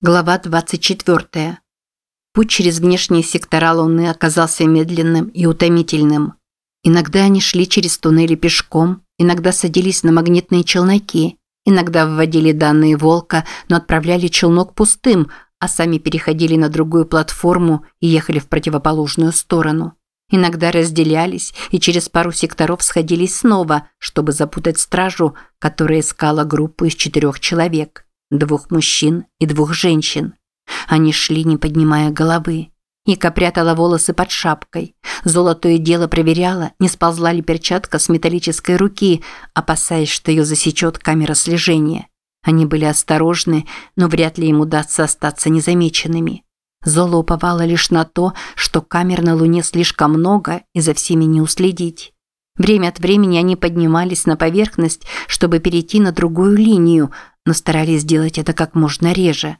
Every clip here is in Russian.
Глава 24. Путь через внешние сектора Луны оказался медленным и утомительным. Иногда они шли через туннели пешком, иногда садились на магнитные челноки, иногда вводили данные Волка, но отправляли челнок пустым, а сами переходили на другую платформу и ехали в противоположную сторону. Иногда разделялись и через пару секторов сходились снова, чтобы запутать стражу, которая искала группу из четырех человек – Двух мужчин и двух женщин. Они шли, не поднимая головы. Ика прятала волосы под шапкой. Золотое дело проверяла, не сползла ли перчатка с металлической руки, опасаясь, что ее засечет камера слежения. Они были осторожны, но вряд ли им удастся остаться незамеченными. Зола уповала лишь на то, что камер на Луне слишком много и за всеми не уследить. Время от времени они поднимались на поверхность, чтобы перейти на другую линию, но старались сделать это как можно реже.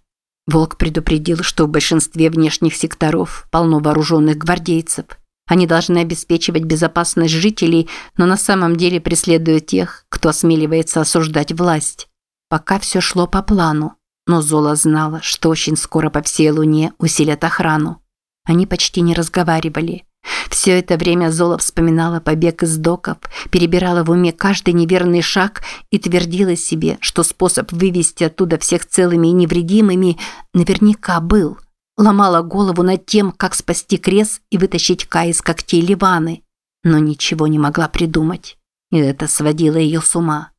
Волк предупредил, что в большинстве внешних секторов полно вооруженных гвардейцев. Они должны обеспечивать безопасность жителей, но на самом деле преследуют тех, кто осмеливается осуждать власть. Пока все шло по плану, но Зола знала, что очень скоро по всей Луне усилят охрану. Они почти не разговаривали. Все это время Зола вспоминала побег из доков, перебирала в уме каждый неверный шаг и твердила себе, что способ вывести оттуда всех целыми и невредимыми наверняка был. Ломала голову над тем, как спасти Крес и вытащить Кай из когтей Ливаны, но ничего не могла придумать. И это сводило ее с ума.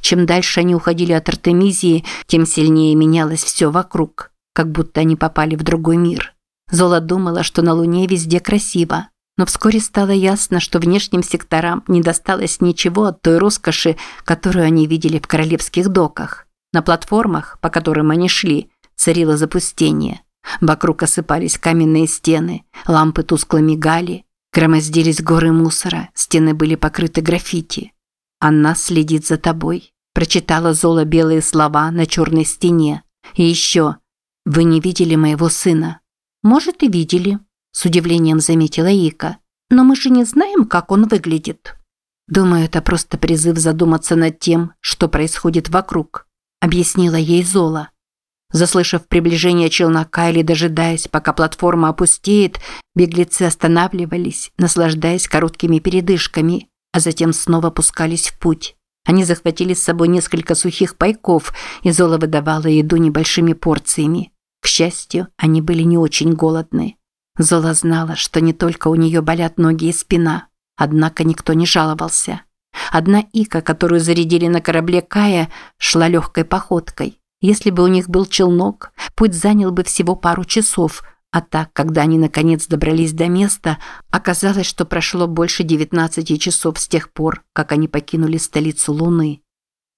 Чем дальше они уходили от Артемизии, тем сильнее менялось все вокруг, как будто они попали в другой мир. Зола думала, что на Луне везде красиво, но вскоре стало ясно, что внешним секторам не досталось ничего от той роскоши, которую они видели в королевских доках. На платформах, по которым они шли, царило запустение. Вокруг осыпались каменные стены, лампы тускло мигали, громоздились горы мусора, стены были покрыты граффити. «Она следит за тобой», – прочитала Зола белые слова на черной стене. «И еще, вы не видели моего сына?» «Может, и видели», – с удивлением заметила Ика. «Но мы же не знаем, как он выглядит». «Думаю, это просто призыв задуматься над тем, что происходит вокруг», – объяснила ей Зола. Заслышав приближение челнока или дожидаясь, пока платформа опустеет, беглецы останавливались, наслаждаясь короткими передышками, а затем снова пускались в путь. Они захватили с собой несколько сухих пайков, и Зола выдавала еду небольшими порциями. К счастью, они были не очень голодны. Зола знала, что не только у нее болят ноги и спина, однако никто не жаловался. Одна Ика, которую зарядили на корабле Кая, шла легкой походкой. Если бы у них был челнок, путь занял бы всего пару часов, а так, когда они наконец добрались до места, оказалось, что прошло больше 19 часов с тех пор, как они покинули столицу Луны.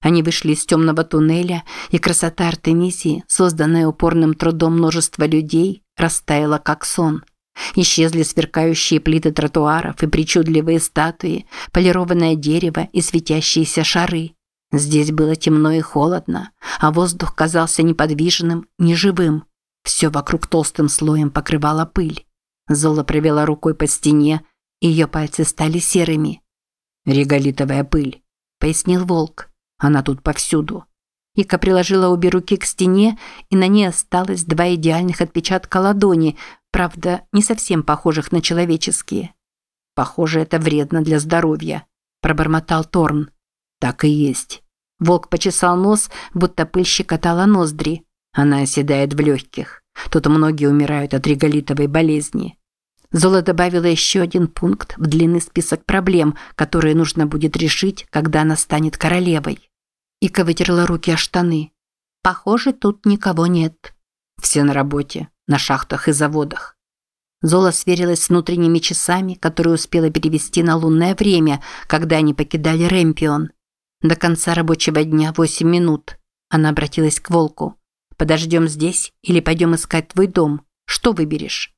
Они вышли из темного туннеля, и красота Артемисии, созданная упорным трудом множества людей, растаяла как сон. Исчезли сверкающие плиты тротуаров и причудливые статуи, полированное дерево и светящиеся шары. Здесь было темно и холодно, а воздух казался неподвижным, неживым. Все вокруг толстым слоем покрывала пыль. Зола провела рукой по стене, и ее пальцы стали серыми. «Реголитовая пыль», – пояснил волк. Она тут повсюду. Ика приложила обе руки к стене, и на ней осталось два идеальных отпечатка ладони, правда, не совсем похожих на человеческие. «Похоже, это вредно для здоровья», – пробормотал Торн. «Так и есть». Волк почесал нос, будто пыль щекотала ноздри. Она оседает в легких. Тут многие умирают от реголитовой болезни. Зола добавила еще один пункт в длинный список проблем, которые нужно будет решить, когда она станет королевой. Ика вытерла руки о штаны. Похоже, тут никого нет. Все на работе, на шахтах и заводах. Зола сверилась с внутренними часами, которые успела перевести на лунное время, когда они покидали Рэмпион. До конца рабочего дня 8 минут. Она обратилась к Волку. «Подождем здесь или пойдем искать твой дом? Что выберешь?»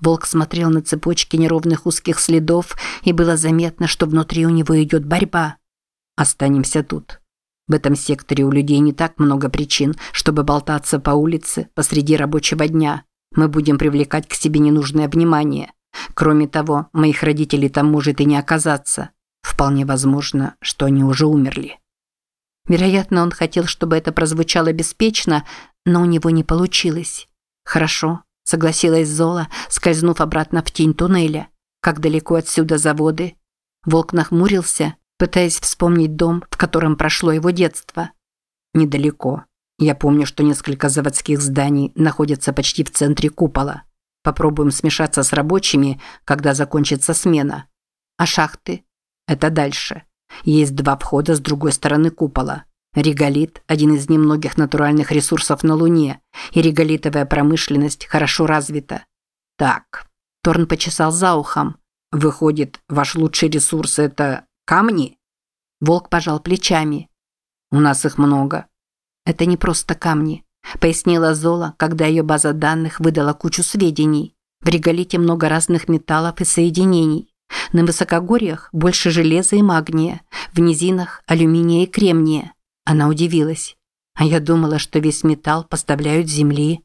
Волк смотрел на цепочки неровных узких следов, и было заметно, что внутри у него идет борьба. «Останемся тут. В этом секторе у людей не так много причин, чтобы болтаться по улице посреди рабочего дня. Мы будем привлекать к себе ненужное внимание. Кроме того, моих родителей там может и не оказаться. Вполне возможно, что они уже умерли». Вероятно, он хотел, чтобы это прозвучало беспечно, но у него не получилось. «Хорошо», – согласилась Зола, скользнув обратно в тень туннеля. «Как далеко отсюда заводы?» Волк нахмурился, пытаясь вспомнить дом, в котором прошло его детство. «Недалеко. Я помню, что несколько заводских зданий находятся почти в центре купола. Попробуем смешаться с рабочими, когда закончится смена. А шахты? Это дальше. Есть два входа с другой стороны купола. Реголит – один из немногих натуральных ресурсов на Луне, и реголитовая промышленность хорошо развита. Так, Торн почесал за ухом. Выходит, ваш лучший ресурс – это камни? Волк пожал плечами. У нас их много. Это не просто камни, пояснила Зола, когда ее база данных выдала кучу сведений. В реголите много разных металлов и соединений. На высокогорьях больше железа и магния, в низинах – алюминия и кремния. Она удивилась. А я думала, что весь металл поставляют земли.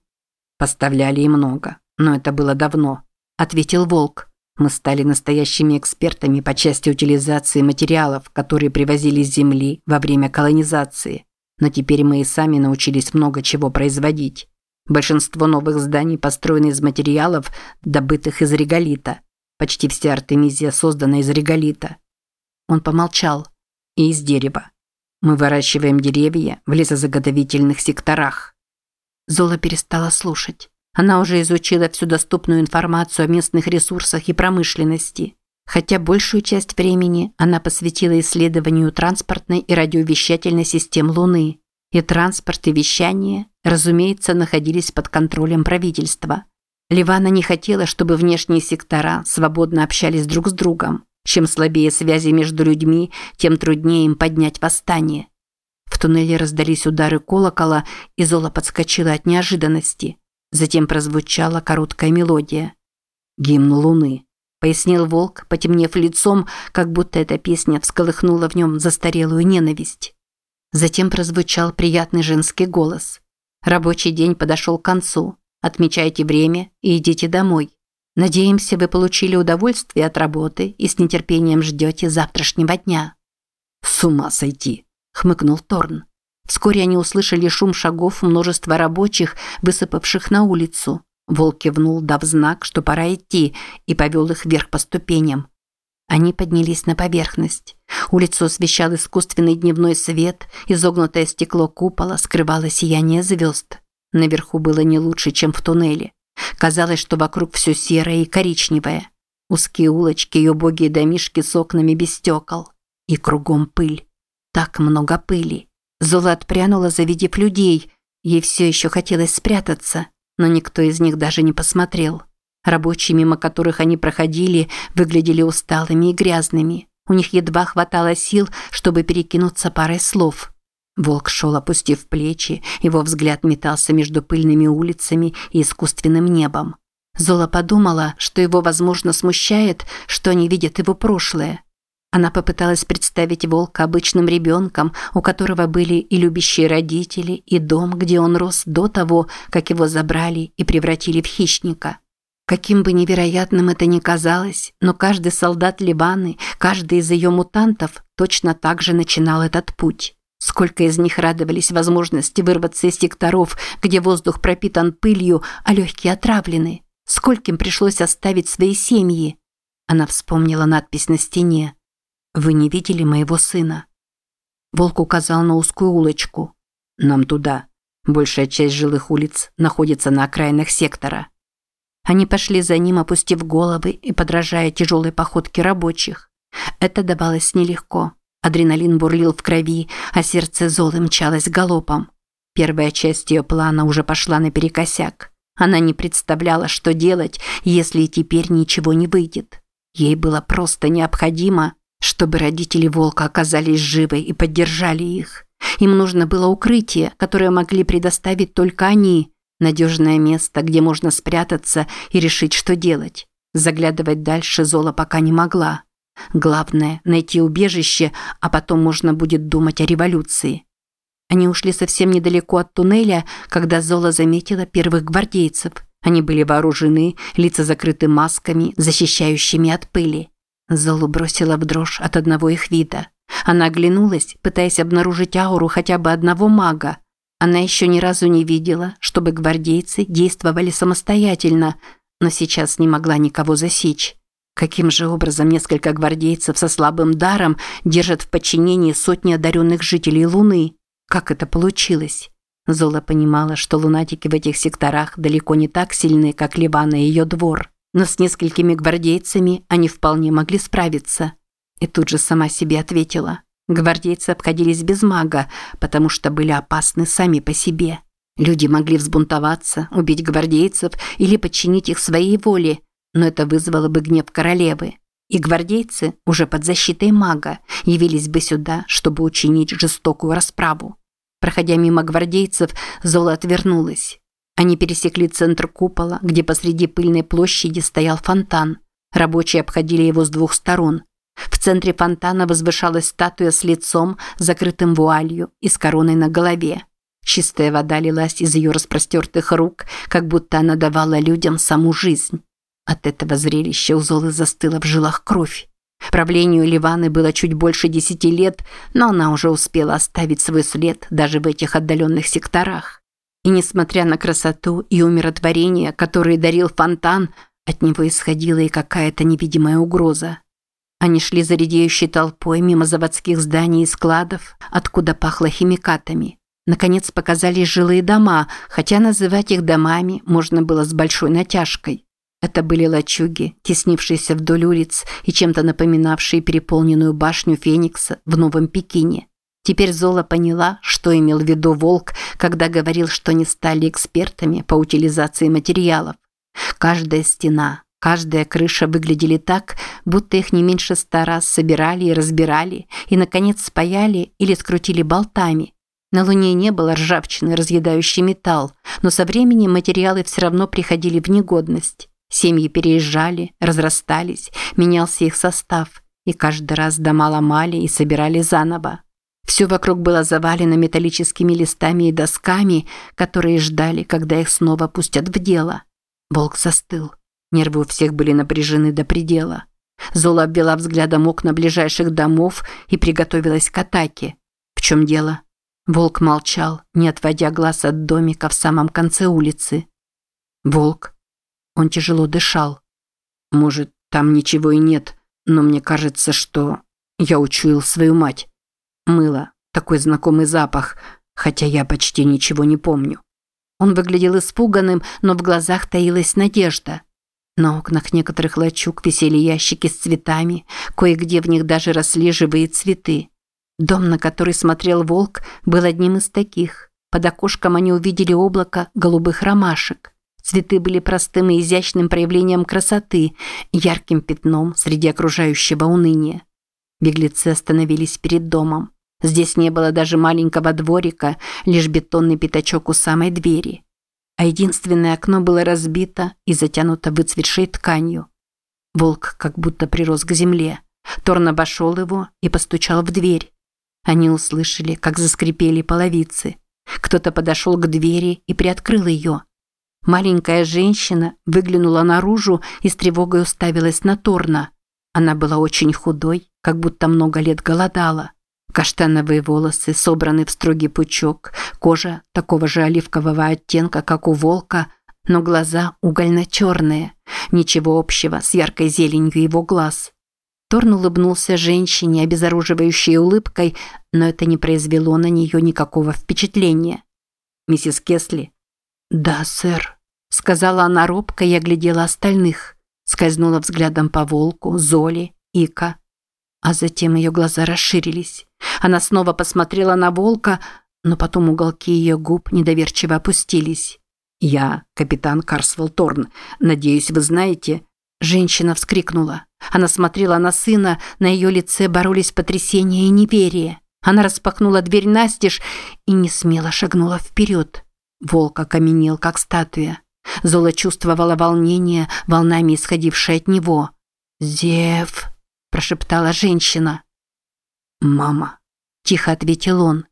Поставляли и много, но это было давно, ответил Волк. Мы стали настоящими экспертами по части утилизации материалов, которые привозили с земли во время колонизации. Но теперь мы и сами научились много чего производить. Большинство новых зданий построены из материалов, добытых из реголита. Почти вся Артемизия создана из реголита. Он помолчал. И из дерева. Мы выращиваем деревья в лесозаготовительных секторах. Зола перестала слушать. Она уже изучила всю доступную информацию о местных ресурсах и промышленности. Хотя большую часть времени она посвятила исследованию транспортной и радиовещательной систем Луны. И транспорт, и вещание, разумеется, находились под контролем правительства. Ливана не хотела, чтобы внешние сектора свободно общались друг с другом. Чем слабее связи между людьми, тем труднее им поднять восстание. В туннеле раздались удары колокола, и Зола подскочила от неожиданности. Затем прозвучала короткая мелодия. «Гимн луны», – пояснил волк, потемнев лицом, как будто эта песня всколыхнула в нем застарелую ненависть. Затем прозвучал приятный женский голос. Рабочий день подошел к концу. Отмечайте время и идите домой. Надеемся, вы получили удовольствие от работы и с нетерпением ждете завтрашнего дня». «С ума сойти!» – хмыкнул Торн. Вскоре они услышали шум шагов множества рабочих, высыпавших на улицу. Волк кивнул, дав знак, что пора идти, и повел их вверх по ступеням. Они поднялись на поверхность. Улицу освещал искусственный дневной свет, изогнутое стекло купола скрывало сияние звезд. Наверху было не лучше, чем в туннеле. Казалось, что вокруг все серое и коричневое. Узкие улочки и убогие домишки с окнами без стекол. И кругом пыль. Так много пыли. Зола отпрянула, завидев людей. Ей все еще хотелось спрятаться, но никто из них даже не посмотрел. Рабочие, мимо которых они проходили, выглядели усталыми и грязными. У них едва хватало сил, чтобы перекинуться парой слов. Волк шел, опустив плечи, его взгляд метался между пыльными улицами и искусственным небом. Зола подумала, что его, возможно, смущает, что они видят его прошлое. Она попыталась представить волка обычным ребенком, у которого были и любящие родители, и дом, где он рос до того, как его забрали и превратили в хищника. Каким бы невероятным это ни казалось, но каждый солдат Ливаны, каждый из ее мутантов точно так же начинал этот путь. Сколько из них радовались возможности вырваться из секторов, где воздух пропитан пылью, а легкие отравлены. Скольким пришлось оставить свои семьи. Она вспомнила надпись на стене. «Вы не видели моего сына?» Волк указал на узкую улочку. «Нам туда. Большая часть жилых улиц находится на окраинах сектора». Они пошли за ним, опустив головы и подражая тяжелой походке рабочих. Это давалось нелегко. Адреналин бурлил в крови, а сердце Золы мчалось галопом. Первая часть ее плана уже пошла наперекосяк. Она не представляла, что делать, если и теперь ничего не выйдет. Ей было просто необходимо, чтобы родители Волка оказались живы и поддержали их. Им нужно было укрытие, которое могли предоставить только они, надежное место, где можно спрятаться и решить, что делать. Заглядывать дальше Зола пока не могла. Главное – найти убежище, а потом можно будет думать о революции. Они ушли совсем недалеко от туннеля, когда Зола заметила первых гвардейцев. Они были вооружены, лица закрыты масками, защищающими от пыли. Золу бросила в дрожь от одного их вида. Она оглянулась, пытаясь обнаружить ауру хотя бы одного мага. Она еще ни разу не видела, чтобы гвардейцы действовали самостоятельно, но сейчас не могла никого засечь. Каким же образом несколько гвардейцев со слабым даром держат в подчинении сотни одаренных жителей Луны? Как это получилось? Зола понимала, что лунатики в этих секторах далеко не так сильны, как Ливана и ее двор. Но с несколькими гвардейцами они вполне могли справиться. И тут же сама себе ответила. Гвардейцы обходились без мага, потому что были опасны сами по себе. Люди могли взбунтоваться, убить гвардейцев или подчинить их своей воле, но это вызвало бы гнев королевы. И гвардейцы, уже под защитой мага, явились бы сюда, чтобы учинить жестокую расправу. Проходя мимо гвардейцев, Зола отвернулась. Они пересекли центр купола, где посреди пыльной площади стоял фонтан. Рабочие обходили его с двух сторон. В центре фонтана возвышалась статуя с лицом, закрытым вуалью и с короной на голове. Чистая вода лилась из ее распростертых рук, как будто она давала людям саму жизнь. От этого зрелища у Золы застыла в жилах кровь. Правлению Ливаны было чуть больше десяти лет, но она уже успела оставить свой след даже в этих отдаленных секторах. И несмотря на красоту и умиротворение, которые дарил фонтан, от него исходила и какая-то невидимая угроза. Они шли за редеющей толпой мимо заводских зданий и складов, откуда пахло химикатами. Наконец показались жилые дома, хотя называть их домами можно было с большой натяжкой. Это были лачуги, теснившиеся вдоль улиц и чем-то напоминавшие переполненную башню Феникса в Новом Пекине. Теперь Зола поняла, что имел в виду Волк, когда говорил, что не стали экспертами по утилизации материалов. Каждая стена, Каждая крыша выглядели так, будто их не меньше ста раз собирали и разбирали, и, наконец, спаяли или скрутили болтами. На Луне не было ржавчины, разъедающей металл, но со временем материалы все равно приходили в негодность. Семьи переезжали, разрастались, менялся их состав, и каждый раз дома ломали и собирали заново. Все вокруг было завалено металлическими листами и досками, которые ждали, когда их снова пустят в дело. Волк застыл. Нервы у всех были напряжены до предела. Зола обвела взглядом окна ближайших домов и приготовилась к атаке. В чем дело? Волк молчал, не отводя глаз от домика в самом конце улицы. Волк. Он тяжело дышал. Может, там ничего и нет, но мне кажется, что... Я учуял свою мать. Мыло. Такой знакомый запах, хотя я почти ничего не помню. Он выглядел испуганным, но в глазах таилась надежда. На окнах некоторых лачуг висели ящики с цветами, кое-где в них даже росли живые цветы. Дом, на который смотрел волк, был одним из таких. Под окошком они увидели облако голубых ромашек. Цветы были простым и изящным проявлением красоты, ярким пятном среди окружающего уныния. Беглецы остановились перед домом. Здесь не было даже маленького дворика, лишь бетонный пятачок у самой двери а единственное окно было разбито и затянуто выцветшей тканью. Волк как будто прирос к земле. Торн обошел его и постучал в дверь. Они услышали, как заскрипели половицы. Кто-то подошел к двери и приоткрыл ее. Маленькая женщина выглянула наружу и с тревогой уставилась на Торна. Она была очень худой, как будто много лет голодала. Каштановые волосы собраны в строгий пучок, кожа такого же оливкового оттенка, как у волка, но глаза угольно-черные, ничего общего с яркой зеленью его глаз. Торн улыбнулся женщине, обезоруживающей улыбкой, но это не произвело на нее никакого впечатления. «Миссис Кесли?» «Да, сэр», – сказала она робко и оглядела остальных. Скользнула взглядом по волку, Золи, Ика. А затем ее глаза расширились. Она снова посмотрела на волка, но потом уголки ее губ недоверчиво опустились. «Я капитан Карсвелл Торн. Надеюсь, вы знаете...» Женщина вскрикнула. Она смотрела на сына, на ее лице боролись потрясение и неверие. Она распахнула дверь настежь и не смело шагнула вперед. Волк окаменел, как статуя. Зола чувствовала волнение, волнами исходившее от него. «Зев!» – прошептала женщина. «Мама», – тихо ответил он.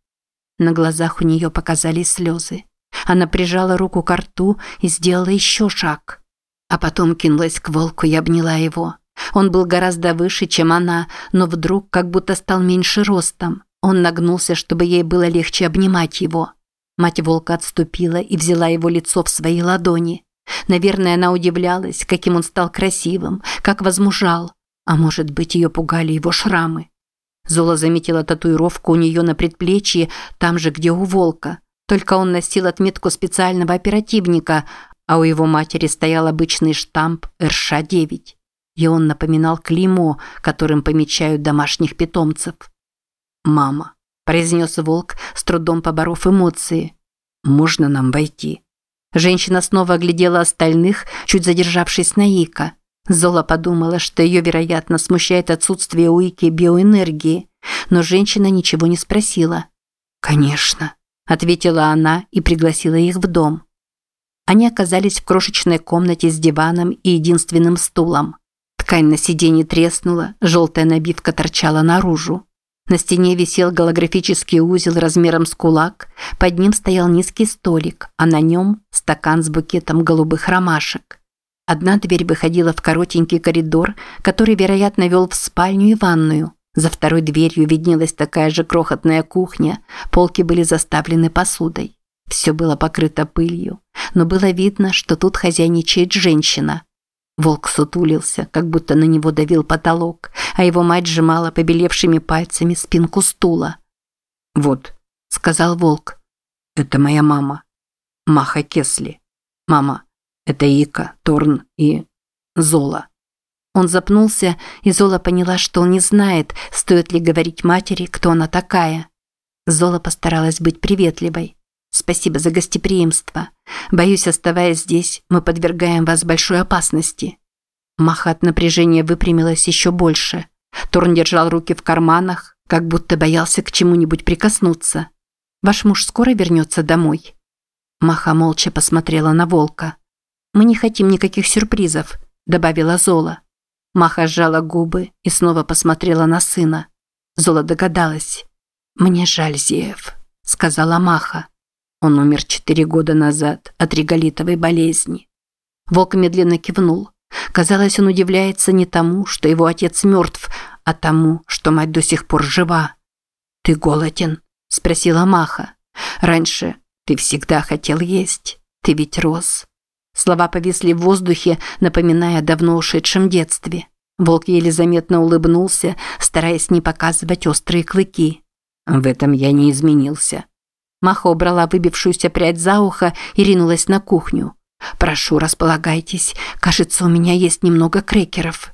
На глазах у нее показались слезы. Она прижала руку к рту и сделала еще шаг. А потом кинулась к волку и обняла его. Он был гораздо выше, чем она, но вдруг как будто стал меньше ростом. Он нагнулся, чтобы ей было легче обнимать его. Мать волка отступила и взяла его лицо в свои ладони. Наверное, она удивлялась, каким он стал красивым, как возмужал. А может быть, ее пугали его шрамы. Зола заметила татуировку у нее на предплечье, там же, где у волка. Только он носил отметку специального оперативника, а у его матери стоял обычный штамп РШ-9. И он напоминал клеймо, которым помечают домашних питомцев. «Мама», – произнес волк, с трудом поборов эмоции. «Можно нам войти?» Женщина снова оглядела остальных, чуть задержавшись на Ика. Зола подумала, что ее, вероятно, смущает отсутствие у Ики биоэнергии, но женщина ничего не спросила. «Конечно», – ответила она и пригласила их в дом. Они оказались в крошечной комнате с диваном и единственным стулом. Ткань на сиденье треснула, желтая набивка торчала наружу. На стене висел голографический узел размером с кулак, под ним стоял низкий столик, а на нем стакан с букетом голубых ромашек. Одна дверь выходила в коротенький коридор, который, вероятно, вел в спальню и ванную. За второй дверью виднелась такая же крохотная кухня, полки были заставлены посудой. Все было покрыто пылью, но было видно, что тут хозяйничает женщина. Волк сутулился, как будто на него давил потолок, а его мать сжимала побелевшими пальцами спинку стула. «Вот», – сказал волк, – «это моя мама, Маха Кесли. Мама, это Ика, Торн и Зола». Он запнулся, и Зола поняла, что он не знает, стоит ли говорить матери, кто она такая. Зола постаралась быть приветливой. Спасибо за гостеприимство. Боюсь, оставаясь здесь, мы подвергаем вас большой опасности. Маха от напряжения выпрямилась еще больше. Торн держал руки в карманах, как будто боялся к чему-нибудь прикоснуться. Ваш муж скоро вернется домой. Маха молча посмотрела на волка. Мы не хотим никаких сюрпризов, добавила Зола. Маха сжала губы и снова посмотрела на сына. Зола догадалась. Мне жаль, Зеев, сказала Маха. Он умер четыре года назад от реголитовой болезни. Волк медленно кивнул. Казалось, он удивляется не тому, что его отец мертв, а тому, что мать до сих пор жива. «Ты голоден?» – спросила Маха. «Раньше ты всегда хотел есть. Ты ведь рос». Слова повисли в воздухе, напоминая о давно ушедшем детстве. Волк еле заметно улыбнулся, стараясь не показывать острые клыки. «В этом я не изменился», Маха убрала выбившуюся прядь за ухо и ринулась на кухню. «Прошу, располагайтесь. Кажется, у меня есть немного крекеров».